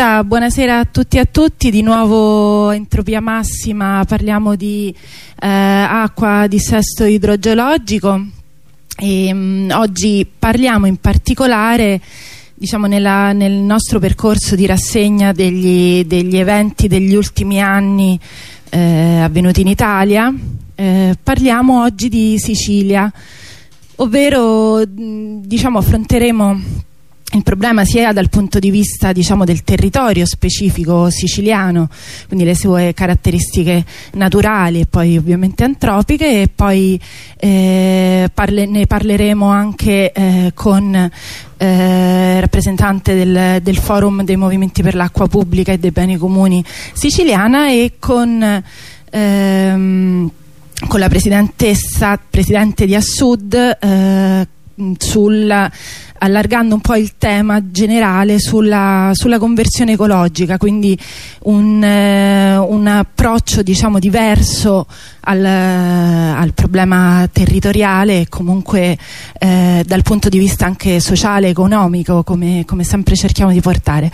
Allora, buonasera a tutti e a tutti, di nuovo Entropia Massima, parliamo di eh, acqua, dissesto idrogeologico. E mh, mm, oggi parliamo in particolare diciamo, nella, nel nostro percorso di rassegna degli, degli eventi degli ultimi anni eh, avvenuti in Italia, eh, parliamo oggi di Sicilia, ovvero mh, diciamo, affronteremo il problema sia dal punto di vista diciamo, del territorio specifico siciliano, quindi le sue caratteristiche naturali e poi ovviamente antropiche e poi eh, parle ne parleremo anche eh, con eh, rappresentante del, del, forum dei movimenti per l'acqua pubblica e dei beni comuni siciliana e con ehm, con la presidentessa, presidente di Assud eh, sul allargando un po' il tema generale sulla, sulla conversione ecologica, quindi un, eh, un approccio diciamo, diverso al, al, problema territoriale e comunque eh, dal punto di vista anche sociale, economico, come, come sempre cerchiamo di portare.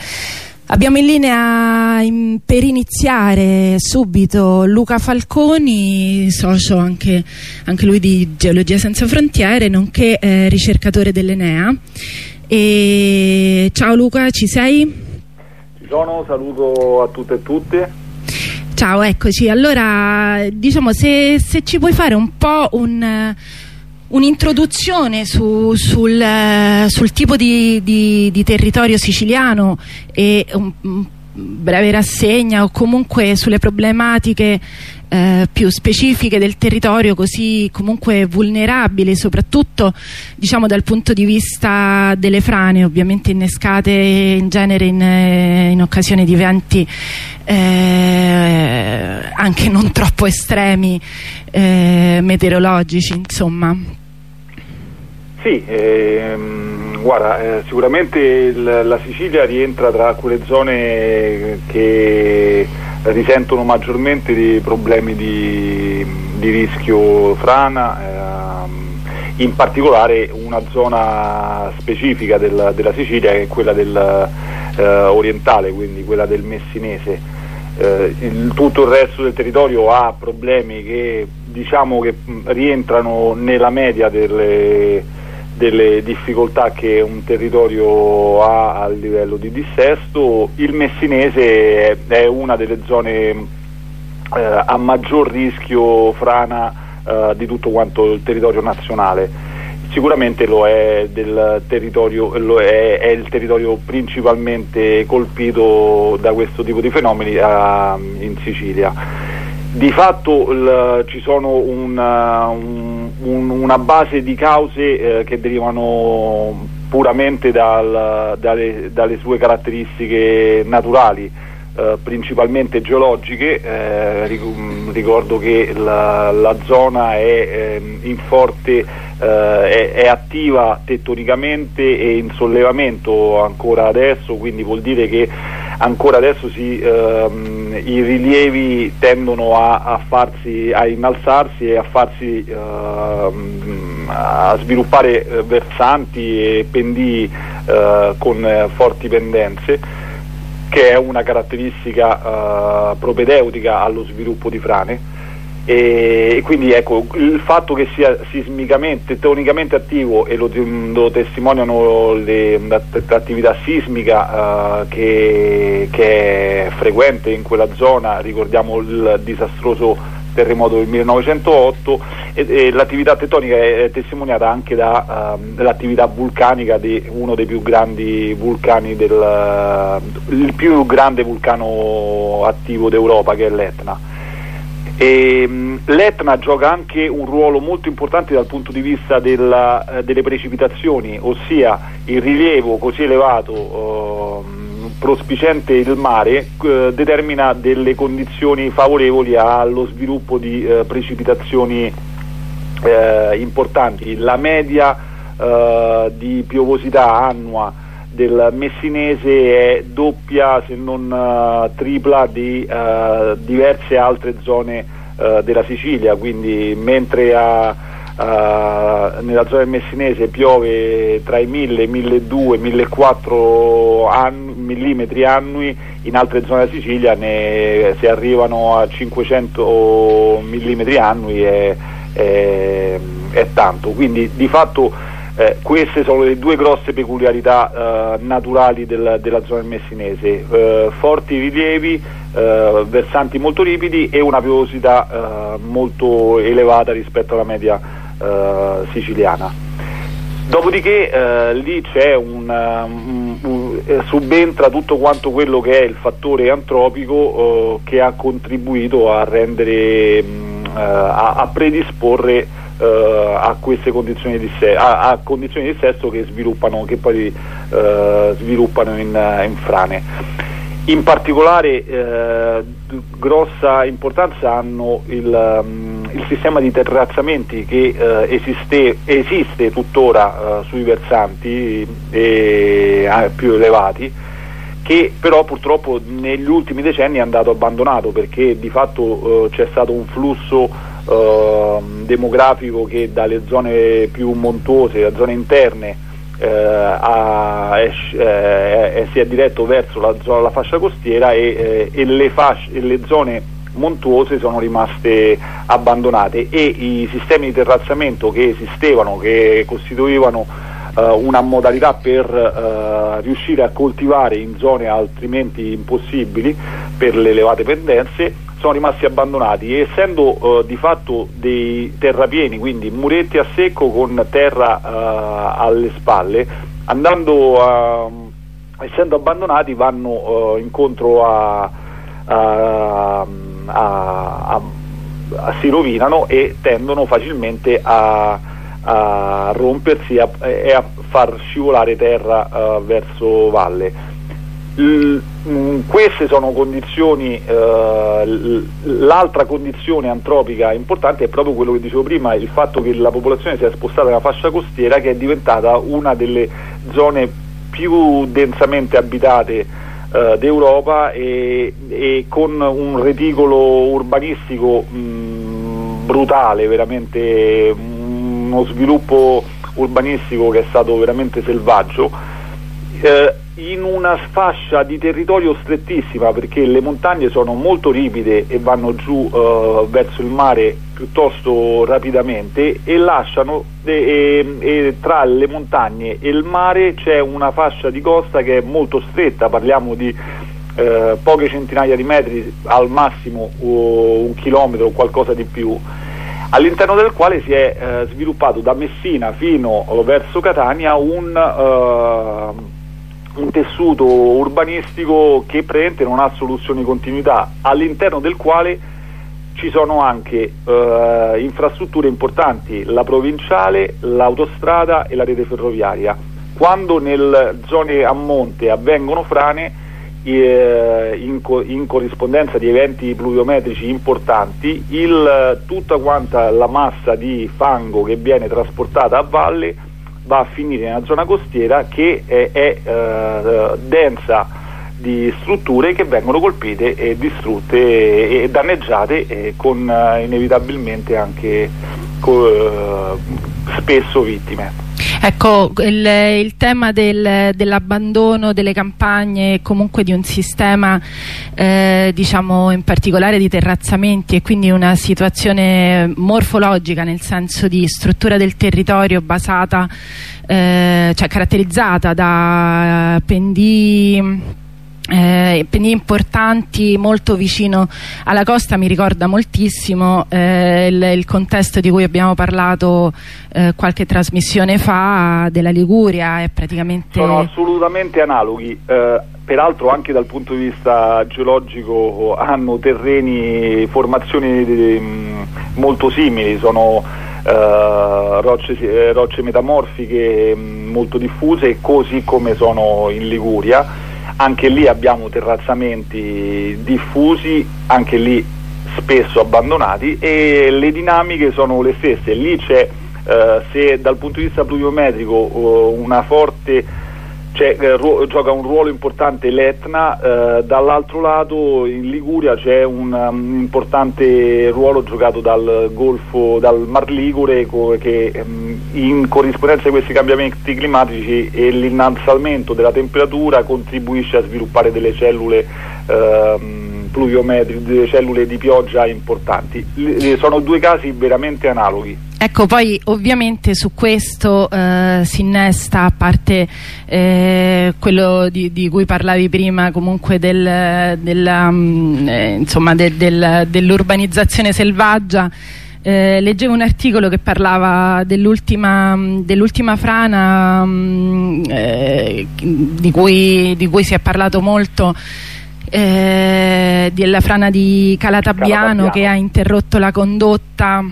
Abbiamo in linea in, per iniziare subito Luca Falconi, socio anche, anche lui di Geologia Senza Frontiere, nonché eh, ricercatore dell'Enea. Ciao Luca, ci sei? Ci sono, saluto a tutte e tutte. Ciao, eccoci. Allora, diciamo, se, se ci puoi fare un po' un un'introduzione su, sul, uh, sul, tipo di, di, di, territorio siciliano e un, un, breve rassegna o comunque sulle problematiche uh, più specifiche del territorio così comunque vulnerabile soprattutto diciamo dal punto di vista delle frane ovviamente innescate in genere in, eh, in occasione di eventi eh, anche non troppo estremi eh, meteorologici insomma sì, ehm, guarda, eh, sicuramente il, la Sicilia rientra tra quelle zone che risentono maggiormente di problemi di, di rischio frana, ehm, in particolare una zona specifica del, della Sicilia che è quella del, eh, orientale, quindi quella del Messinese. Eh, il, tutto il resto del territorio ha problemi che diciamo che rientrano nella media delle delle difficoltà che un territorio ha a livello di dissesto, il messinese è una delle zone eh, a maggior rischio frana eh, di tutto quanto il territorio nazionale. Sicuramente lo è, lo è, è il territorio principalmente colpito da questo tipo di fenomeni uh, in Sicilia di fatto il, ci sono una, un, un, una base di cause eh, che derivano puramente dal, dalle, dalle, sue caratteristiche naturali, eh, principalmente geologiche. Eh, ricordo che la, la zona è ehm, in forte, eh, è, è, attiva tettonicamente e in sollevamento ancora adesso, quindi vuol dire che ancora adesso si, ehm, i rilievi tendono a, a, farsi, a innalzarsi e a farsi ehm, a sviluppare eh, versanti e pendii eh, con eh, forti pendenze che è una caratteristica eh, propedeutica allo sviluppo di frane e quindi ecco, il fatto che sia sismicamente, tectonicamente attivo e lo, lo testimoniano l'attività sismica uh, che, che, è frequente in quella zona, ricordiamo il disastroso terremoto del 1908 e, e l'attività tettonica è, è, testimoniata anche dall'attività uh, vulcanica di uno dei più grandi vulcani del il più grande vulcano attivo d'Europa che è l'Etna e, L'Etna gioca anche un ruolo molto importante dal punto di vista della, eh, delle precipitazioni, ossia il rilievo così elevato eh, prospicente il mare eh, determina delle condizioni favorevoli allo sviluppo di eh, precipitazioni eh, importanti. La media eh, di piovosità annua del messinese è doppia se non uh, tripla di uh, diverse altre zone uh, della Sicilia, quindi mentre a, nella zona del Messinese piove tra i 1000, i 1200, 1400 mm annui, in altre zone della Sicilia ne, se arrivano a 500 mm annui è, è, è tanto, quindi di fatto eh, queste sono le due grosse peculiarità eh, naturali del, della zona messinese, eh, forti rilievi, eh, versanti molto ripidi e una piovosità eh, molto elevata rispetto alla media eh, siciliana. Dopodiché lì un, un, un, subentra tutto quanto quello che è il fattore antropico che ha contribuito a rendere, mh, a, a predisporre Uh, a queste condizioni di, se- a, a condizioni di sesso che che poi uh, sviluppano in, in, frane. In particolare uh, grossa importanza hanno il, um, il, sistema di terrazzamenti che esiste, esiste, tuttora sui versanti e, più elevati che però purtroppo negli ultimi decenni è andato abbandonato perché di fatto c'è stato un flusso eh, demografico che dalle zone più montuose, da zone interne, eh, a, è, eh, si è diretto verso la, zona, la fascia costiera e, eh, e, le fasce, e, le zone montuose sono rimaste abbandonate. E i sistemi di terrazzamento che esistevano, che costituivano uh, una modalità per uh, riuscire a coltivare in zone altrimenti impossibili per le elevate pendenze, sono rimasti abbandonati essendo uh, di fatto dei terrapieni, quindi muretti a secco con terra uh, alle spalle, andando a, essendo abbandonati vanno uh, incontro a, a, a, si rovinano e tendono facilmente a, rompersi e a far scivolare terra verso valle queste sono condizioni, eh, l'altra condizione antropica importante è proprio quello che dicevo prima, il fatto che la popolazione si è spostata nella fascia costiera che è diventata una delle zone più densamente abitate eh, d'Europa e, e, con un reticolo urbanistico mm, brutale, veramente mm, uno sviluppo urbanistico che è stato veramente selvaggio. Eh, in una fascia di territorio strettissima perché le montagne sono molto ripide e vanno giù eh, verso il mare piuttosto rapidamente e lasciano e, e, tra le montagne e il mare c'è una fascia di costa che è molto stretta, parliamo di eh, poche centinaia di metri, al massimo uh, un chilometro o qualcosa di più all'interno del quale si è eh, sviluppato da Messina fino verso Catania un uh, un tessuto urbanistico che praticamente non ha soluzioni di continuità, all'interno del quale ci sono anche eh, infrastrutture importanti, la provinciale, l'autostrada e la rete ferroviaria. Quando nelle zone a monte avvengono frane, eh, in, co in, corrispondenza di eventi pluviometrici importanti, il, tutta quanta la massa di fango che viene trasportata a valle va a finire nella zona costiera che è, è eh, densa di strutture che vengono colpite e distrutte e danneggiate e con eh, inevitabilmente anche co, eh, spesso vittime. Ecco, il, il tema del, dell'abbandono delle campagne e comunque di un sistema, eh, diciamo in particolare di terrazzamenti e quindi una situazione morfologica nel senso di struttura del territorio basata, eh, cioè caratterizzata da pendii eh, importanti molto vicino alla costa mi ricorda moltissimo eh, il, il, contesto di cui abbiamo parlato eh, qualche trasmissione fa della Liguria è praticamente sono assolutamente analoghi. Eh, peraltro anche dal punto di vista geologico hanno terreni formazioni di, mh, molto simili. Sono eh, rocce, eh, rocce, metamorfiche mh, molto diffuse così come sono in Liguria anche lì abbiamo terrazzamenti diffusi, anche lì spesso abbandonati e le dinamiche sono le stesse, lì c'è eh, se dal punto di vista pluviometrico uh, una forte cioè, eh, gioca un ruolo importante l'Etna, eh, dall'altro lato in Liguria c'è un, um, importante ruolo giocato dal Golfo, dal Mar Ligure co che um, in corrispondenza di questi cambiamenti climatici e l'innalzamento della temperatura contribuisce a sviluppare delle cellule ehm, pluviometri, delle cellule di pioggia importanti. L sono due casi veramente analoghi. Ecco, poi ovviamente su questo eh, si innesta, a parte eh, quello di, di, cui parlavi prima, comunque del, della, mm, eh, de, del, dell'urbanizzazione selvaggia, eh, leggevo un articolo che parlava dell'ultima dell frana mh, mm, eh, di, cui, di, cui, si è parlato molto eh, della frana di Calatabbiano, Calatabbiano. che ha interrotto la condotta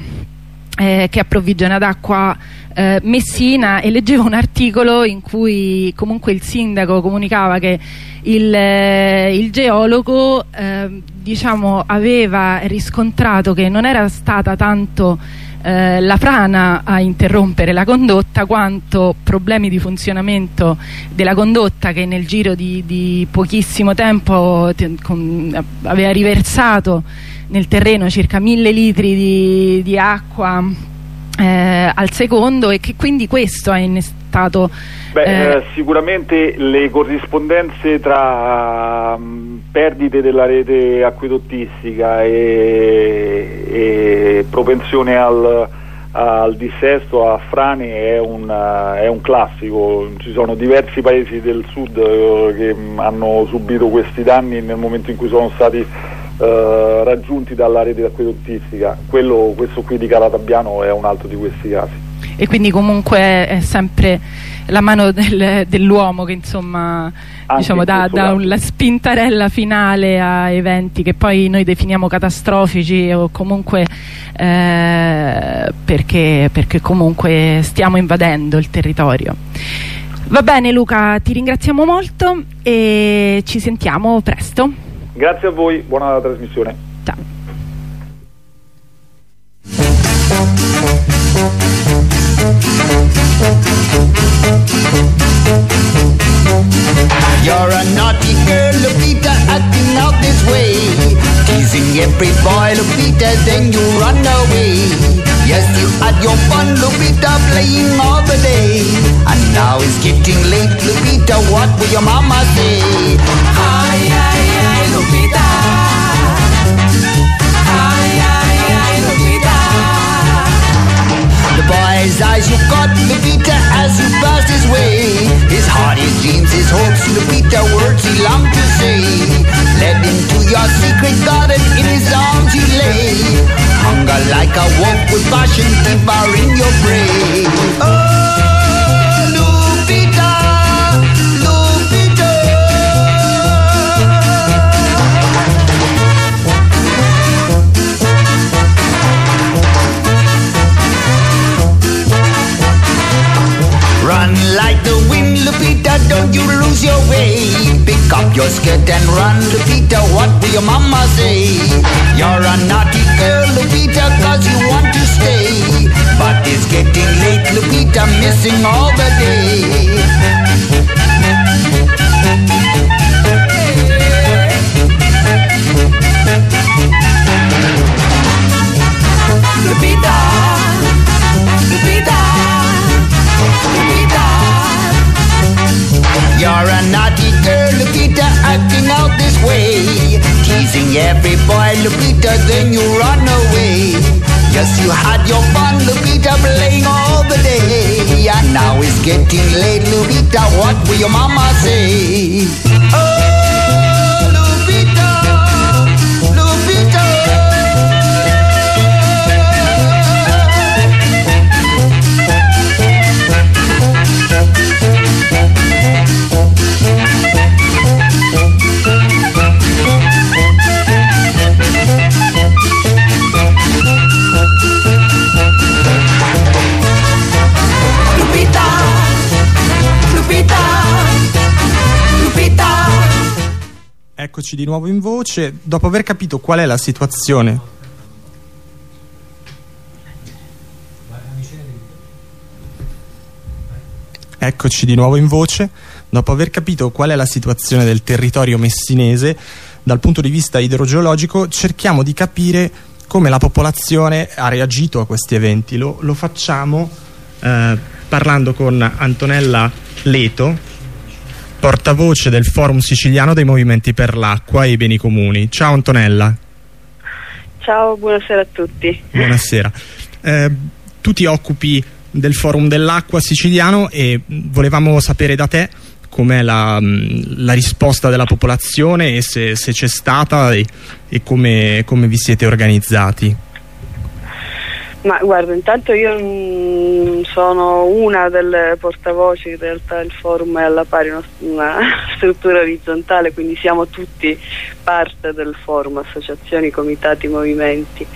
eh, che approvvigiona d'acqua eh, Messina e leggevo un articolo in cui comunque il sindaco comunicava che il, eh, il geologo eh, diciamo, aveva riscontrato che non era stata tanto eh, la frana a interrompere la condotta quanto problemi di funzionamento della condotta che nel giro di, di pochissimo tempo con, aveva riversato nel terreno circa mille litri di, di acqua eh, al secondo e che quindi questo ha innestato Beh, eh, eh, sicuramente le corrispondenze tra um, perdite della rete acquedottistica e, e propensione al, al, dissesto, a frane è un, è un, classico, ci sono diversi paesi del sud uh, che um, hanno subito questi danni nel momento in cui sono stati eh, raggiunti dalla rete acquedottistica. Quello, questo qui di Calatabbiano è un altro di questi casi. E quindi comunque è sempre la mano del, dell'uomo che insomma diciamo, dà, dà la spintarella finale a eventi che poi noi definiamo catastrofici o comunque eh, perché, perché comunque stiamo invadendo il territorio. Va bene Luca, ti ringraziamo molto e ci sentiamo presto. Grazie a voi, buona trasmissione. Ciao. You're a naughty girl, Lupita, acting out this way. Teasing every boy, Lupita, then you run away. Yes, you had your fun, Lupita, playing all the day. And now it's getting late, Lupita, what will your mama say? Hi, hi. Lupita. Boy's eyes you caught Lupita as you passed his way. His heart, his dreams, his hopes, Lupita, words he longed to say. Led into your secret garden, in his arms you lay. Hunger like a wolf with passion devouring your prey. Skirt and run, Lupita, what will your mama say? You're a naughty girl, Lupita, cause you want to stay. But it's getting late, Lupita, missing all the day. Lupita You're a naughty girl, Lupita, acting out this way. Teasing every boy, Lupita, then you run away. Yes, you had your fun, Lupita, playing all the day. And now it's getting late, Lupita, what will your mama say? Oh! Eccoci di nuovo in voce. Dopo aver capito qual è la situazione Eccoci di nuovo in voce. dopo aver capito qual è la situazione del territorio messinese dal punto di vista idrogeologico, cerchiamo di capire come la popolazione ha reagito a questi eventi. Lo, lo facciamo eh, parlando con Antonella Leto, portavoce del Forum Siciliano dei Movimenti per l'Acqua e i Beni Comuni. Ciao Antonella. Ciao, buonasera a tutti. Buonasera. Eh, tu ti occupi del Forum dell'Acqua siciliano e volevamo sapere da te com'è la, la, risposta della popolazione e se, c'è stata e, e come, come vi siete organizzati. Ma guarda, intanto io mm, sono una delle portavoci, in realtà il forum è alla pari una, struttura orizzontale, quindi siamo tutti parte del forum, associazioni, comitati, movimenti.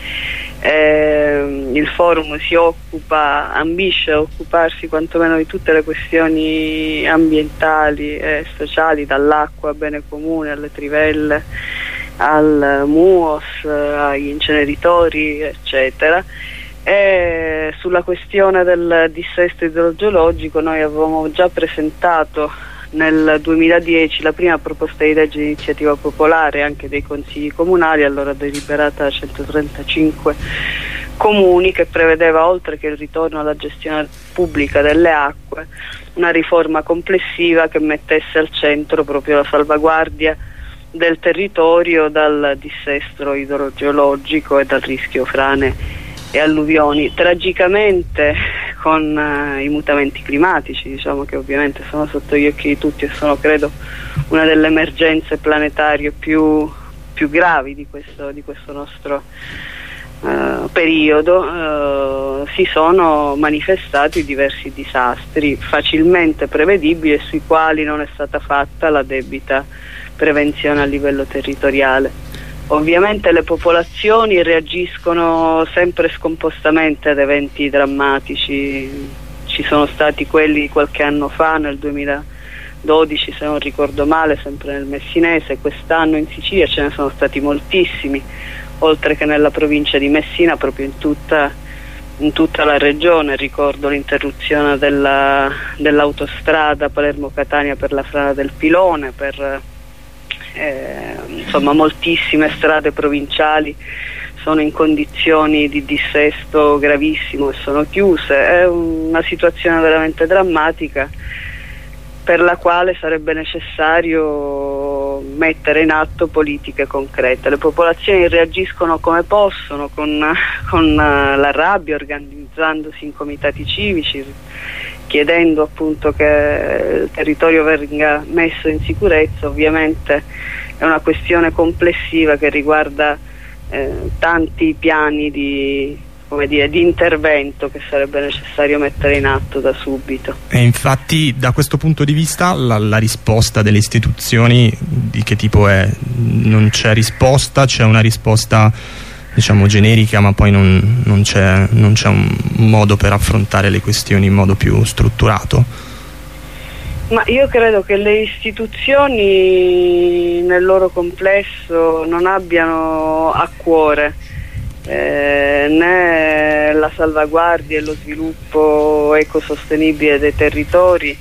Eh, il forum si occupa, ambisce a occuparsi quantomeno di tutte le questioni ambientali e sociali, dall'acqua, bene comune, alle trivelle, al MUOS, agli inceneritori, eccetera e sulla questione del dissesto idrogeologico noi avevamo già presentato nel 2010 la prima proposta di legge di iniziativa popolare anche dei consigli comunali, allora deliberata da 135 comuni, che prevedeva oltre che il ritorno alla gestione pubblica delle acque, una riforma complessiva che mettesse al centro proprio la salvaguardia del territorio dal dissesto idrogeologico e dal rischio frane e alluvioni. Tragicamente con uh, i mutamenti climatici, diciamo che ovviamente sono sotto gli occhi di tutti e sono credo una delle emergenze planetarie più, più gravi di questo, di questo nostro uh, periodo, uh, si sono manifestati diversi disastri facilmente prevedibili e sui quali non è stata fatta la debita prevenzione a livello territoriale. Ovviamente le popolazioni reagiscono sempre scompostamente ad eventi drammatici, ci sono stati quelli qualche anno fa, nel 2012 se non ricordo male, sempre nel Messinese, quest'anno in Sicilia ce ne sono stati moltissimi, oltre che nella provincia di Messina, proprio in tutta, in tutta la regione, ricordo l'interruzione dell'autostrada dell Palermo-Catania per la frana del Pilone, per eh, insomma moltissime strade provinciali sono in condizioni di dissesto gravissimo e sono chiuse, è una situazione veramente drammatica per la quale sarebbe necessario mettere in atto politiche concrete. Le popolazioni reagiscono come possono, con, con la rabbia, organizzandosi in comitati civici, chiedendo appunto che il territorio venga messo in sicurezza, ovviamente è una questione complessiva che riguarda eh, tanti piani di, dire, di, intervento che sarebbe necessario mettere in atto da subito. E infatti da questo punto di vista la, la risposta delle istituzioni di che tipo è? Non c'è risposta, c'è una risposta diciamo generica ma poi non, non c'è un modo per affrontare le questioni in modo più strutturato? Ma io credo che le istituzioni nel loro complesso non abbiano a cuore eh, né la salvaguardia e lo sviluppo ecosostenibile dei territori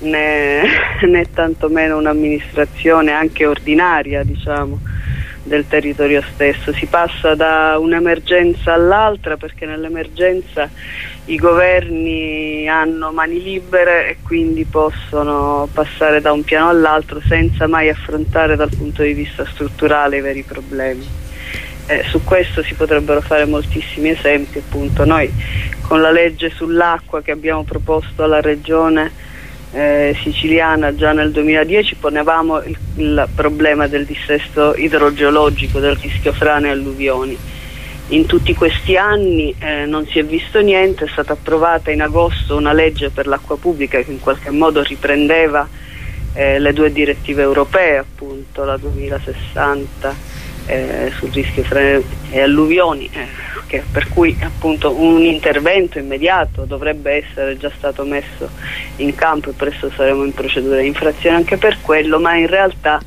né, né tantomeno un'amministrazione anche ordinaria diciamo del territorio stesso, si passa da un'emergenza all'altra perché nell'emergenza i governi hanno mani libere e quindi possono passare da un piano all'altro senza mai affrontare dal punto di vista strutturale i veri problemi. Eh, su questo si potrebbero fare moltissimi esempi, appunto noi con la legge sull'acqua che abbiamo proposto alla Regione eh, siciliana già nel 2010 ponevamo il, il, problema del dissesto idrogeologico, del rischio frane e alluvioni. In tutti questi anni eh, non si è visto niente, è stata approvata in agosto una legge per l'acqua pubblica che in qualche modo riprendeva eh, le due direttive europee, appunto la 2060 eh, sul rischio e alluvioni eh, per cui appunto un intervento immediato dovrebbe essere già stato messo in campo e presto saremo in procedura di infrazione anche per quello, ma in realtà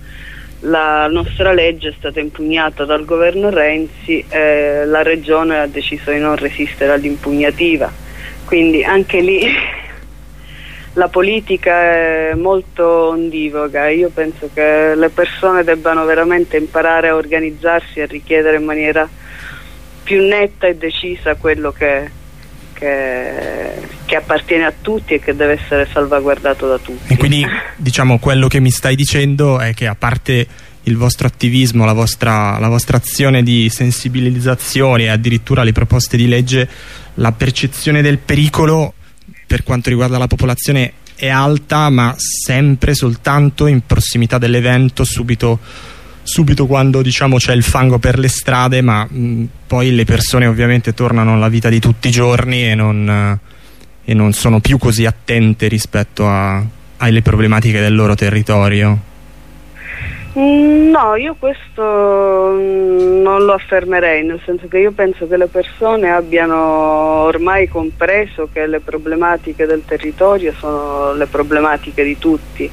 la nostra legge è stata impugnata dal governo Renzi e la regione ha deciso di non resistere all'impugnativa, quindi anche lì la politica è molto ondivoga, io penso che le persone debbano veramente imparare a organizzarsi e a richiedere in maniera più netta e decisa quello che, che, che, appartiene a tutti e che deve essere salvaguardato da tutti. E quindi diciamo quello che mi stai dicendo è che a parte il vostro attivismo, la vostra, la vostra azione di sensibilizzazione e addirittura le proposte di legge, la percezione del pericolo per quanto riguarda la popolazione è alta ma sempre soltanto in prossimità dell'evento subito, subito quando diciamo c'è il fango per le strade ma mh, poi le persone ovviamente tornano alla vita di tutti i giorni e non, e non sono più così attente rispetto a, alle problematiche del loro territorio. Mm, no, io questo mm, non lo affermerei, nel senso che io penso che le persone abbiano ormai compreso che le problematiche del territorio sono le problematiche di tutti.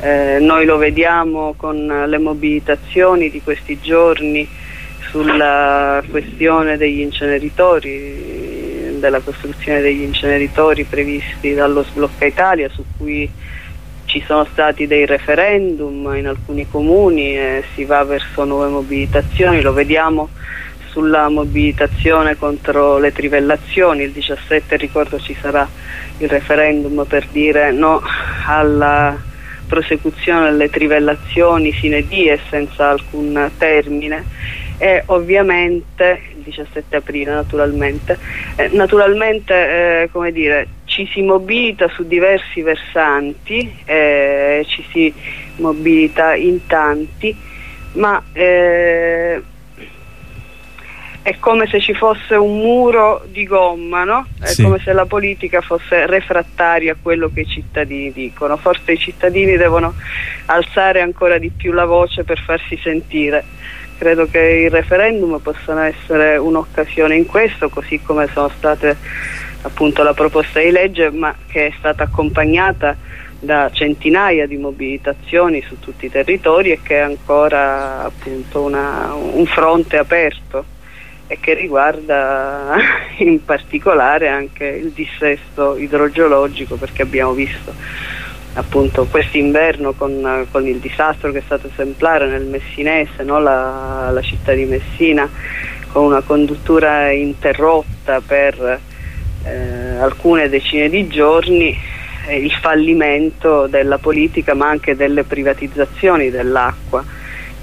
Eh, noi lo vediamo con le mobilitazioni di questi giorni sulla questione degli inceneritori, della costruzione degli inceneritori previsti dallo Sblocca Italia, su cui ci sono stati dei referendum in alcuni comuni e si va verso nuove mobilitazioni, lo vediamo sulla mobilitazione contro le trivellazioni, il 17 ricordo ci sarà il referendum per dire no alla prosecuzione delle trivellazioni sine die senza alcun termine. E ovviamente il 17 aprile naturalmente eh, naturalmente eh, come dire ci si mobilita su diversi versanti, eh, ci si mobilita in tanti, ma eh, è come se ci fosse un muro di gomma, no? È sì. come se la politica fosse refrattaria a quello che i cittadini dicono. Forse i cittadini devono alzare ancora di più la voce per farsi sentire. Credo che il referendum possa essere un'occasione in questo, così come sono state appunto la proposta di legge ma che è stata accompagnata da centinaia di mobilitazioni su tutti i territori e che è ancora appunto una, un fronte aperto e che riguarda in particolare anche il dissesto idrogeologico perché abbiamo visto appunto quest'inverno con, con, il disastro che è stato esemplare nel Messinese, no? la, la città di Messina con una conduttura interrotta per eh, alcune decine di giorni eh, il fallimento della politica ma anche delle privatizzazioni dell'acqua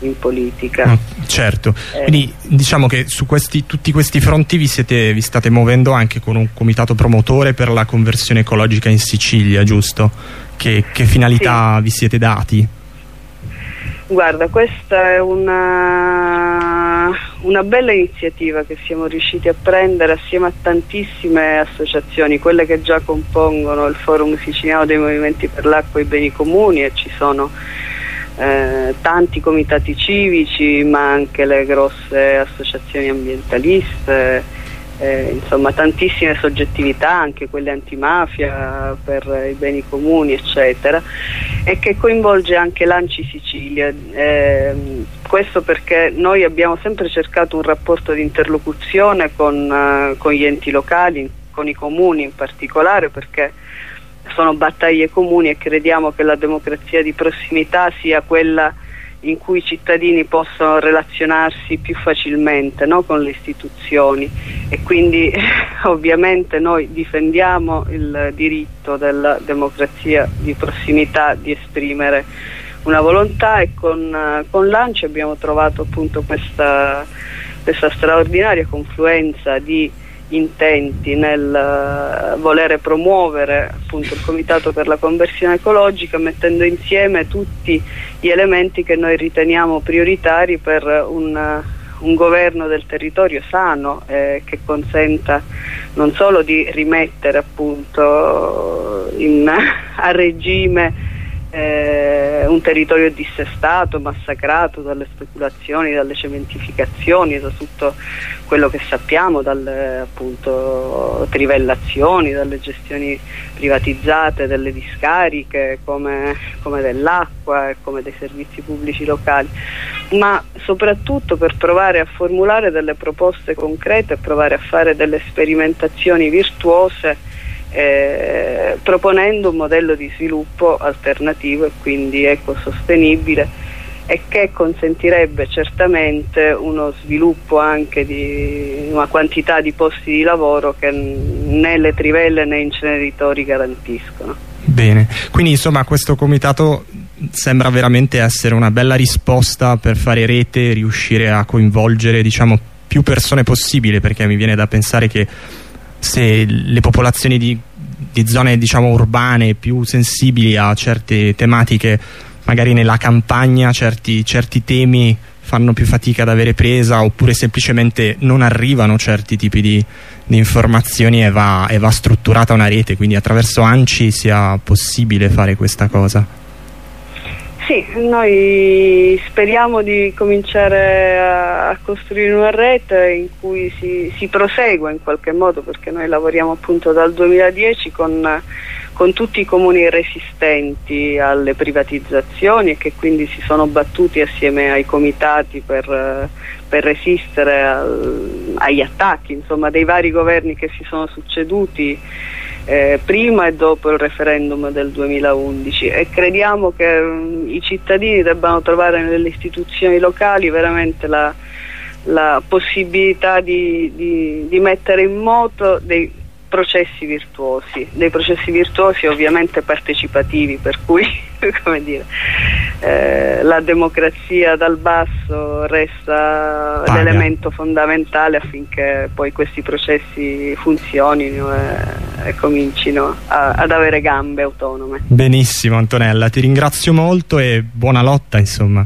in politica. Ah, certo, eh. quindi diciamo che su questi, tutti questi fronti vi, siete, vi state muovendo anche con un comitato promotore per la conversione ecologica in Sicilia, giusto? Che, che finalità sì. vi siete dati? Guarda, questa è una, una, bella iniziativa che siamo riusciti a prendere assieme a tantissime associazioni, quelle che già compongono il Forum Siciliano dei Movimenti per l'Acqua e i Beni Comuni e ci sono eh, tanti comitati civici ma anche le grosse associazioni ambientaliste eh, insomma tantissime soggettività, anche quelle antimafia per i beni comuni eccetera e che coinvolge anche l'Anci Sicilia. Eh, questo perché noi abbiamo sempre cercato un rapporto di interlocuzione con, uh, con gli enti locali, con i comuni in particolare perché sono battaglie comuni e crediamo che la democrazia di prossimità sia quella in cui i cittadini possono relazionarsi più facilmente no? con le istituzioni e quindi ovviamente noi difendiamo il diritto della democrazia di prossimità di esprimere una volontà e con, con l'ANCI abbiamo trovato appunto questa, questa straordinaria confluenza di intenti nel uh, volere promuovere appunto il Comitato per la conversione ecologica mettendo insieme tutti gli elementi che noi riteniamo prioritari per un, un governo del territorio sano eh, che consenta non solo di rimettere appunto in, a regime eh, un territorio dissestato, massacrato dalle speculazioni, dalle cementificazioni, da tutto quello che sappiamo, dalle appunto, trivellazioni, dalle gestioni privatizzate delle discariche come, come dell'acqua e come dei servizi pubblici locali, ma soprattutto per provare a formulare delle proposte concrete, provare a fare delle sperimentazioni virtuose eh, proponendo un modello di sviluppo alternativo e quindi ecosostenibile e che consentirebbe certamente uno sviluppo anche di una quantità di posti di lavoro che né le trivelle né inceneritori garantiscono. Bene, quindi insomma questo comitato sembra veramente essere una bella risposta per fare rete, riuscire a coinvolgere diciamo più persone possibile perché mi viene da pensare che se le popolazioni di, di zone diciamo urbane più sensibili a certe tematiche magari nella campagna certi, certi temi fanno più fatica ad avere presa oppure semplicemente non arrivano certi tipi di, di informazioni e va, e va strutturata una rete quindi attraverso ANCI sia possibile fare questa cosa sì, noi speriamo di cominciare a, costruire una rete in cui si, si, prosegua in qualche modo perché noi lavoriamo appunto dal 2010 con, con tutti i comuni resistenti alle privatizzazioni e che quindi si sono battuti assieme ai comitati per, per resistere al, agli attacchi insomma, dei vari governi che si sono succeduti eh, prima e dopo il referendum del 2011 e crediamo che mh, mm, i cittadini debbano trovare nelle istituzioni locali veramente la, la possibilità di, di, di mettere in moto dei processi virtuosi, dei processi virtuosi ovviamente partecipativi, per cui dire, eh, la democrazia dal basso resta l'elemento fondamentale affinché poi questi processi funzionino e, e comincino a, ad avere gambe autonome. Benissimo Antonella, ti ringrazio molto e buona lotta insomma.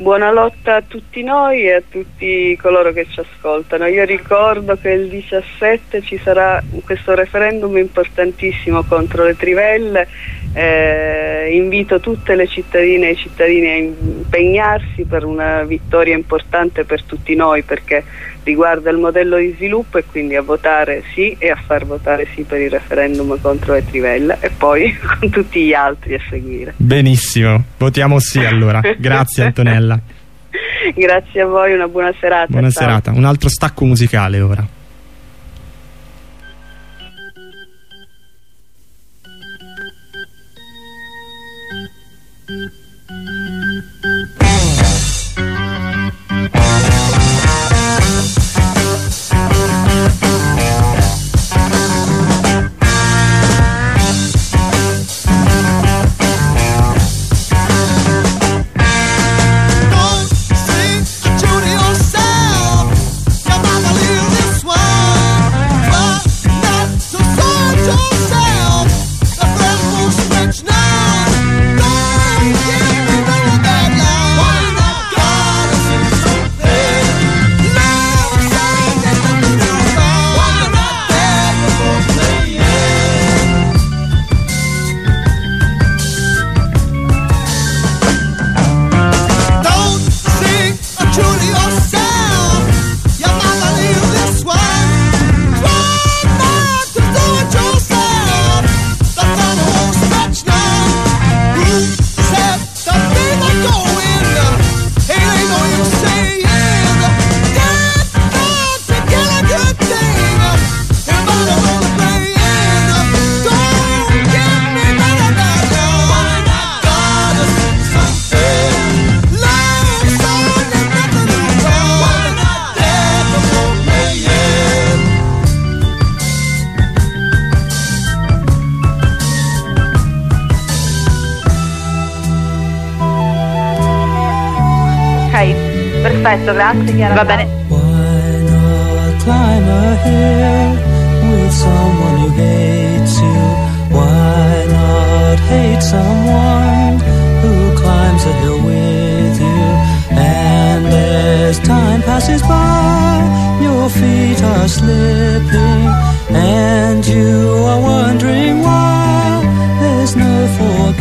Buona lotta a tutti noi e a tutti coloro che ci ascoltano. Io ricordo che il 17 ci sarà questo referendum importantissimo contro le trivelle. Eh, invito tutte le cittadine e i cittadini a impegnarsi per una vittoria importante per tutti noi perché riguarda il modello di sviluppo e quindi a votare sì e a far votare sì per il referendum contro le trivelle e poi con tutti gli altri a seguire. Benissimo, votiamo sì allora. Grazie Antonella. Grazie a voi, una buona serata. Buona ciao. serata, un altro stacco musicale ora. Perfetto, grazie Chiara. Va bene. Why not climb a hill with someone who hates you? Why not hate someone who climbs a hill with you? And as time passes by, your feet are slipping, and you are wondering why there's no forgiving.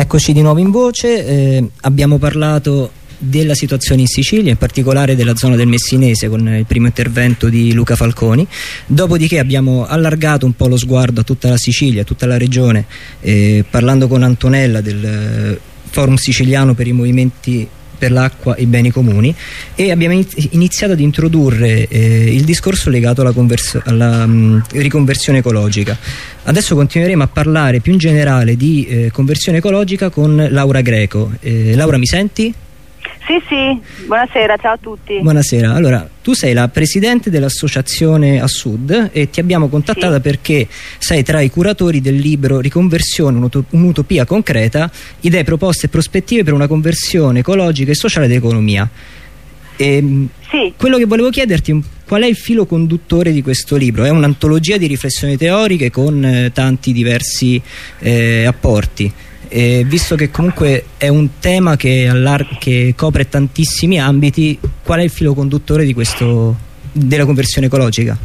Eccoci di nuovo in voce, eh, abbiamo parlato della situazione in Sicilia, in particolare della zona del Messinese con il primo intervento di Luca Falconi. Dopodiché abbiamo allargato un po' lo sguardo a tutta la Sicilia, a tutta la regione, eh, parlando con Antonella del eh, Forum Siciliano per i Movimenti per l'acqua e i beni comuni e abbiamo iniziato ad introdurre eh, il discorso legato alla, alla mh, riconversione ecologica. Adesso continueremo a parlare più in generale di eh, conversione ecologica con Laura Greco. Eh, Laura mi senti? Sì, sì, buonasera, ciao a tutti. Buonasera, allora tu sei la presidente dell'associazione a Sud e ti abbiamo contattata sì. perché sei tra i curatori del libro Riconversione, un'utopia concreta, idee, proposte e prospettive per una conversione ecologica e sociale dell'economia. Sì. Quello che volevo chiederti qual è il filo conduttore di questo libro? È un'antologia di riflessioni teoriche con eh, tanti diversi eh, apporti e visto che comunque è un tema che, che, copre tantissimi ambiti qual è il filo conduttore questo, della conversione ecologica?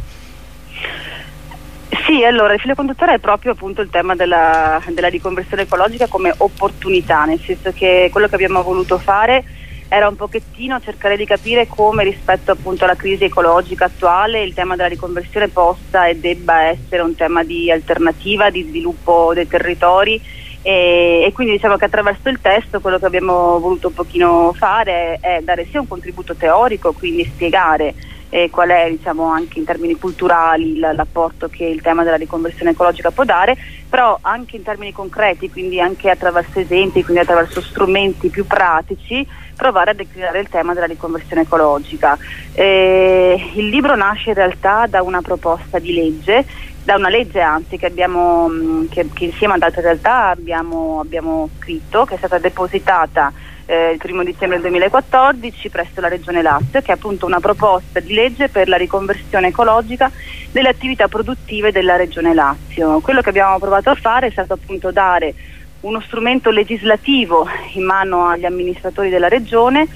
Sì, allora il filo conduttore è proprio appunto il tema della, della riconversione ecologica come opportunità, nel senso che quello che abbiamo voluto fare era un pochettino cercare di capire come rispetto appunto alla crisi ecologica attuale il tema della riconversione possa e debba essere un tema di alternativa, di sviluppo dei territori e, e, quindi diciamo che attraverso il testo quello che abbiamo voluto un pochino fare è, dare sia un contributo teorico, quindi spiegare eh, qual è diciamo, anche in termini culturali l'apporto che il tema della riconversione ecologica può dare, però anche in termini concreti, quindi anche attraverso esempi, quindi attraverso strumenti più pratici, provare a declinare il tema della riconversione ecologica. Eh, il libro nasce in realtà da una proposta di legge da una legge anzi che, abbiamo, che, che insieme ad altre realtà abbiamo, abbiamo, scritto, che è stata depositata eh, il primo dicembre del 2014 presso la Regione Lazio, che è appunto una proposta di legge per la riconversione ecologica delle attività produttive della Regione Lazio. Quello che abbiamo provato a fare è stato appunto dare uno strumento legislativo in mano agli amministratori della Regione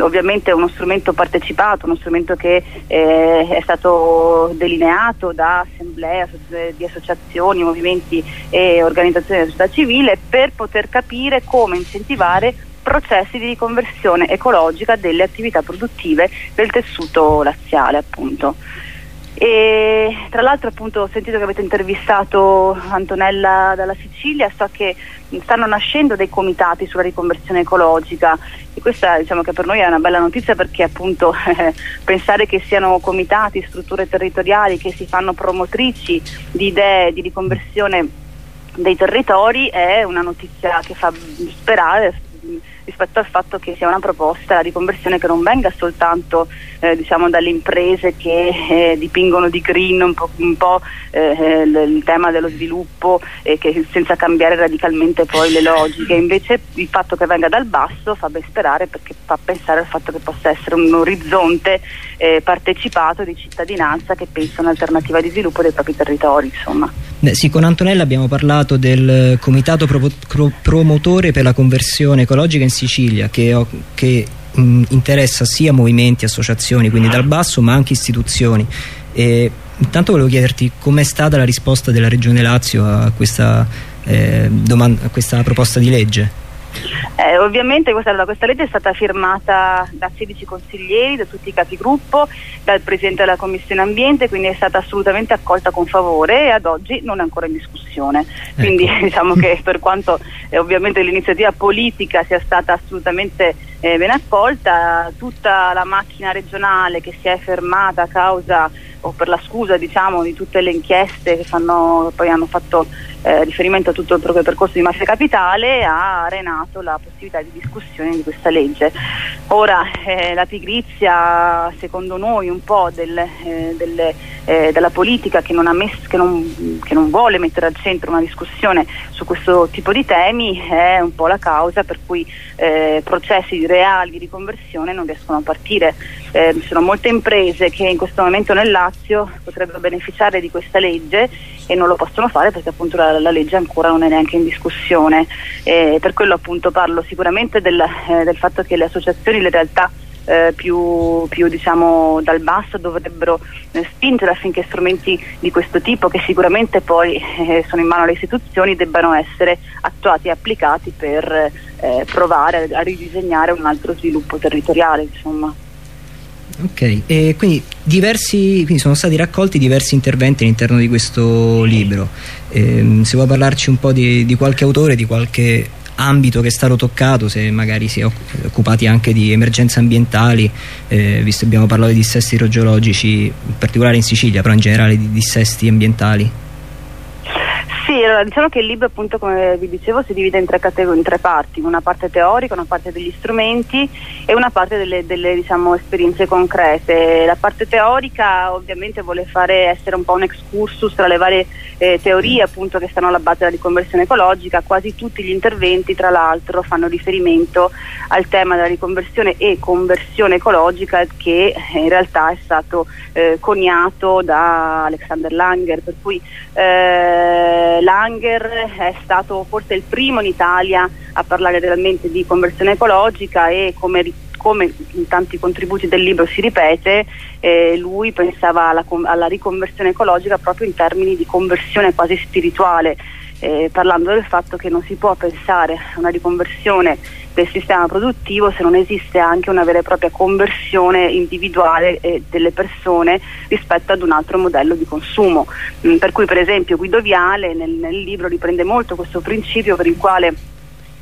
ovviamente è uno strumento partecipato, uno strumento che eh, è stato delineato da assemblee di associazioni, movimenti e organizzazioni della società civile per poter capire come incentivare processi di riconversione ecologica delle attività produttive del tessuto laziale appunto. E tra l'altro appunto ho sentito che avete intervistato Antonella dalla Sicilia, so che stanno nascendo dei comitati sulla riconversione ecologica. E questa diciamo che per noi è una bella notizia perché appunto eh, pensare che siano comitati, strutture territoriali che si fanno promotrici di idee di riconversione dei territori è una notizia che fa sperare rispetto al fatto che sia una proposta di conversione che non venga soltanto eh, diciamo, dalle imprese che eh, dipingono di green un po', un po' eh, il tema dello sviluppo senza cambiare radicalmente poi le logiche, invece il fatto che venga dal basso fa ben sperare perché fa pensare al fatto che possa essere un orizzonte eh, partecipato di cittadinanza che pensa un'alternativa di sviluppo dei propri territori. Beh, sì, con Antonella abbiamo parlato del comitato pro promotore per la conversione ecologica in Sicilia che, che mh, interessa sia movimenti, associazioni, quindi dal basso ma anche istituzioni. E, intanto volevo chiederti com'è stata la risposta della Regione Lazio a questa, eh, a questa proposta di legge? Eh, ovviamente questa, questa, legge è stata firmata da 16 consiglieri, da tutti i capigruppo, dal Presidente della Commissione Ambiente, quindi è stata assolutamente accolta con favore e ad oggi non è ancora in discussione. Quindi ecco. diciamo che per quanto eh, ovviamente l'iniziativa politica sia stata assolutamente eh, ben accolta, tutta la macchina regionale che si è fermata a causa o per la scusa diciamo, di tutte le inchieste che fanno, poi hanno fatto eh, riferimento a tutto il proprio percorso di Mafia Capitale ha arenato la possibilità di discussione di questa legge. Ora eh, la pigrizia secondo noi un po' del, eh, delle, eh, della politica che non, messo, che, non, che non, vuole mettere al centro una discussione su questo tipo di temi è un po' la causa per cui eh, processi reali di riconversione non riescono a partire. Eh, sono molte imprese che in questo momento nel Lazio potrebbero beneficiare di questa legge e non lo possono fare perché appunto la, la legge ancora non è neanche in discussione. Eh, per quello appunto parlo sicuramente del, eh, del fatto che le associazioni, le realtà eh, più, più diciamo, dal basso dovrebbero eh, spingere affinché strumenti di questo tipo, che sicuramente poi eh, sono in mano alle istituzioni, debbano essere attuati e applicati per eh, provare a ridisegnare un altro sviluppo territoriale. Insomma. Ok, e quindi, diversi, quindi sono stati raccolti diversi interventi all'interno di questo libro. Eh, se vuoi parlarci un po' di, di, qualche autore, di qualche ambito che è stato toccato, se magari si è occupati anche di emergenze ambientali, eh, visto che abbiamo parlato di dissesti idrogeologici, in particolare in Sicilia, però in generale di dissesti ambientali. Allora, diciamo che il libro appunto come vi dicevo si divide in tre, in tre parti, una parte teorica, una parte degli strumenti e una parte delle, delle diciamo, esperienze concrete. La parte teorica ovviamente vuole fare essere un po' un excursus tra le varie eh, teorie appunto che stanno alla base della riconversione ecologica, quasi tutti gli interventi tra l'altro fanno riferimento al tema della riconversione e conversione ecologica che eh, in realtà è stato eh, coniato da Alexander Langer, per cui eh, Langer è stato forse il primo in Italia a parlare realmente di conversione ecologica e come, come in tanti contributi del libro si ripete, eh, lui pensava alla, alla riconversione ecologica proprio in termini di conversione quasi spirituale eh, parlando del fatto che non si può pensare a una riconversione del sistema produttivo se non esiste anche una vera e propria conversione individuale eh, delle persone rispetto ad un altro modello di consumo. Mm, per cui per esempio Guido Viale nel, nel libro riprende molto questo principio per il quale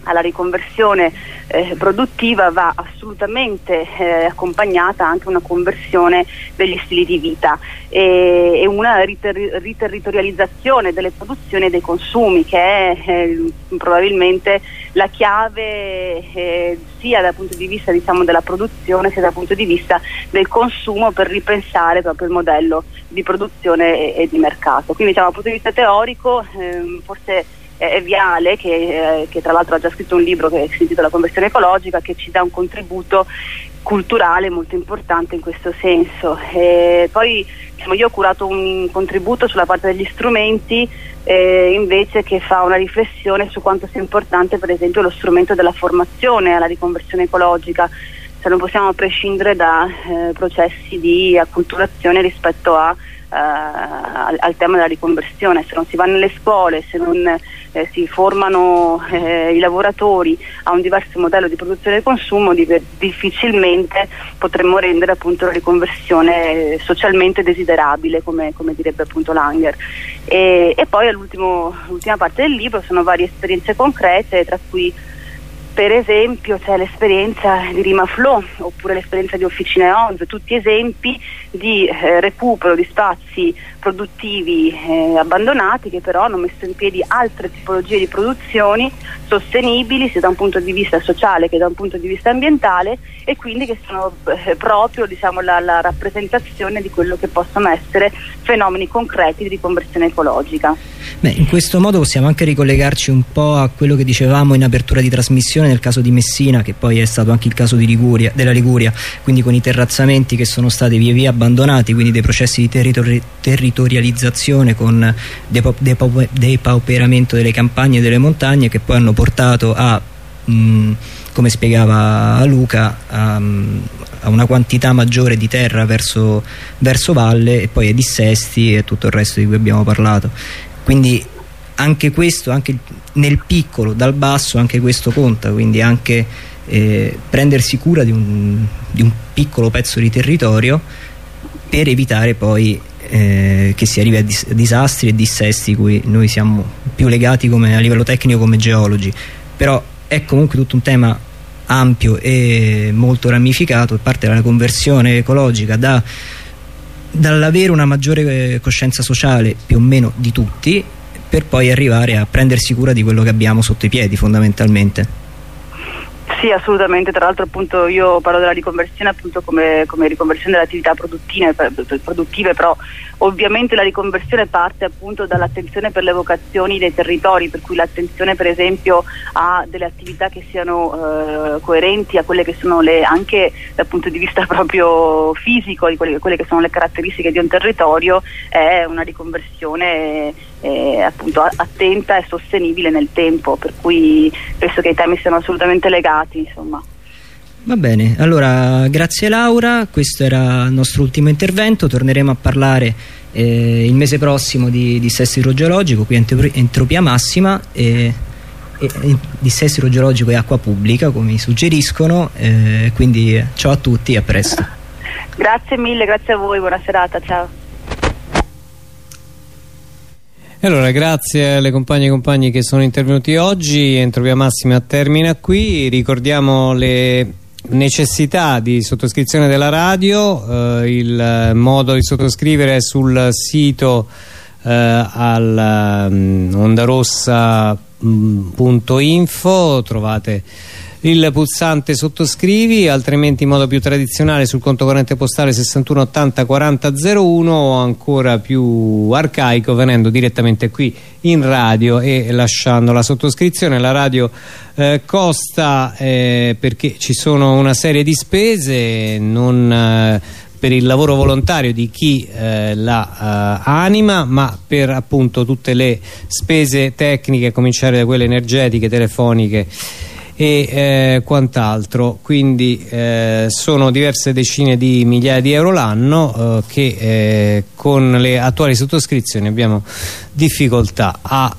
alla riconversione eh, produttiva va assolutamente eh, accompagnata anche una conversione degli stili di vita e, e una riter- riterritorializzazione delle produzioni e dei consumi che è eh, probabilmente la chiave eh, sia dal punto di vista diciamo, della produzione sia dal punto di vista del consumo per ripensare proprio il modello di produzione e, e di mercato. Quindi diciamo, dal punto di vista teorico ehm, forse eh, Viale che, eh, che, tra l'altro ha già scritto un libro che si intitola Conversione ecologica che ci dà un contributo culturale molto importante in questo senso. E poi diciamo, io ho curato un contributo sulla parte degli strumenti eh, invece che fa una riflessione su quanto sia importante per esempio lo strumento della formazione alla riconversione ecologica se non possiamo prescindere da eh, processi di acculturazione rispetto a eh, al, al, tema della riconversione, se non si va nelle scuole, se non eh, si formano eh, i lavoratori a un diverso modello di produzione e consumo, di, difficilmente potremmo rendere appunto la riconversione socialmente desiderabile, come, come direbbe appunto Langer. E, e poi all'ultima parte del libro sono varie esperienze concrete, tra cui per esempio c'è l'esperienza di Rima Flow oppure l'esperienza di Officine ONZ, tutti esempi di eh, recupero di spazi produttivi eh, abbandonati che però hanno messo in piedi altre tipologie di produzioni sostenibili sia da un punto di vista sociale che da un punto di vista ambientale e quindi che sono eh, proprio diciamo, la, la rappresentazione di quello che possono essere fenomeni concreti di riconversione ecologica. Beh, in questo modo possiamo anche ricollegarci un po' a quello che dicevamo in apertura di trasmissione nel caso di Messina, che poi è stato anche il caso Liguria, della Liguria, quindi con i terrazzamenti che sono stati via via abbandonati, quindi dei processi di territori territorializzazione con depauperamento delle campagne e delle montagne che poi hanno portato a mh, come spiegava Luca a, a, una quantità maggiore di terra verso, verso valle e poi ai dissesti e tutto il resto di cui abbiamo parlato. Quindi anche questo anche nel piccolo dal basso anche questo conta. Quindi anche eh, prendersi cura di un, di un, piccolo pezzo di territorio per evitare poi eh, che si arrivi a dis disastri e dissesti cui noi siamo più legati come, a livello tecnico come geologi però è comunque tutto un tema ampio e molto ramificato e parte dalla conversione ecologica da, dall'avere una maggiore eh, coscienza sociale più o meno di tutti per poi arrivare a prendersi cura di quello che abbiamo sotto i piedi fondamentalmente. Sì, assolutamente, tra l'altro appunto io parlo della riconversione appunto come, come riconversione delle attività produttive, produttive, però ovviamente la riconversione parte appunto dall'attenzione per le vocazioni dei territori, per cui l'attenzione per esempio a delle attività che siano eh, coerenti a quelle che sono le, anche dal punto di vista proprio fisico, di quelle, quelle che sono le caratteristiche di un territorio, è una riconversione eh, appunto attenta e sostenibile nel tempo, per cui penso che i temi siano assolutamente legati. Insomma. Va bene, allora grazie Laura, questo era il nostro ultimo intervento, torneremo a parlare eh, il mese prossimo di dissesto idrogeologico qui Entropia Massima e, e, dissesto idrogeologico e acqua pubblica come mi suggeriscono, eh, quindi ciao a tutti e a presto. Grazie mille, grazie a voi, buona serata, ciao. Allora, grazie alle compagne e compagni che sono intervenuti oggi. Entropia Massima termina qui. Ricordiamo le necessità di sottoscrizione della radio. Eh, il modo di sottoscrivere è sul sito eh, al um, ondarossa.info. Trovate il pulsante sottoscrivi altrimenti in modo più tradizionale sul conto corrente postale 61 80 40 01 o ancora più arcaico venendo direttamente qui in radio e lasciando la sottoscrizione. La radio eh, costa eh, perché ci sono una serie di spese non eh, per il lavoro volontario di chi eh, la eh, anima ma per appunto tutte le spese tecniche a cominciare da quelle energetiche, telefoniche e eh, quant'altro. Quindi eh, sono diverse decine di migliaia di euro l'anno eh, che eh, con le attuali sottoscrizioni abbiamo difficoltà a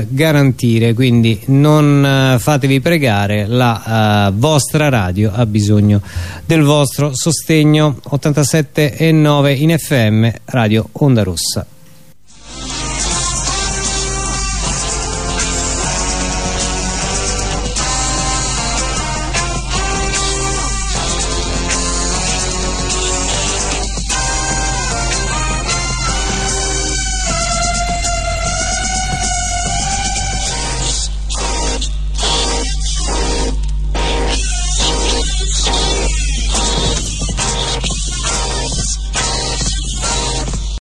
eh, garantire. Quindi non fatevi pregare la vostra radio ha bisogno del vostro sostegno. 87 e 9 in FM Radio Onda Rossa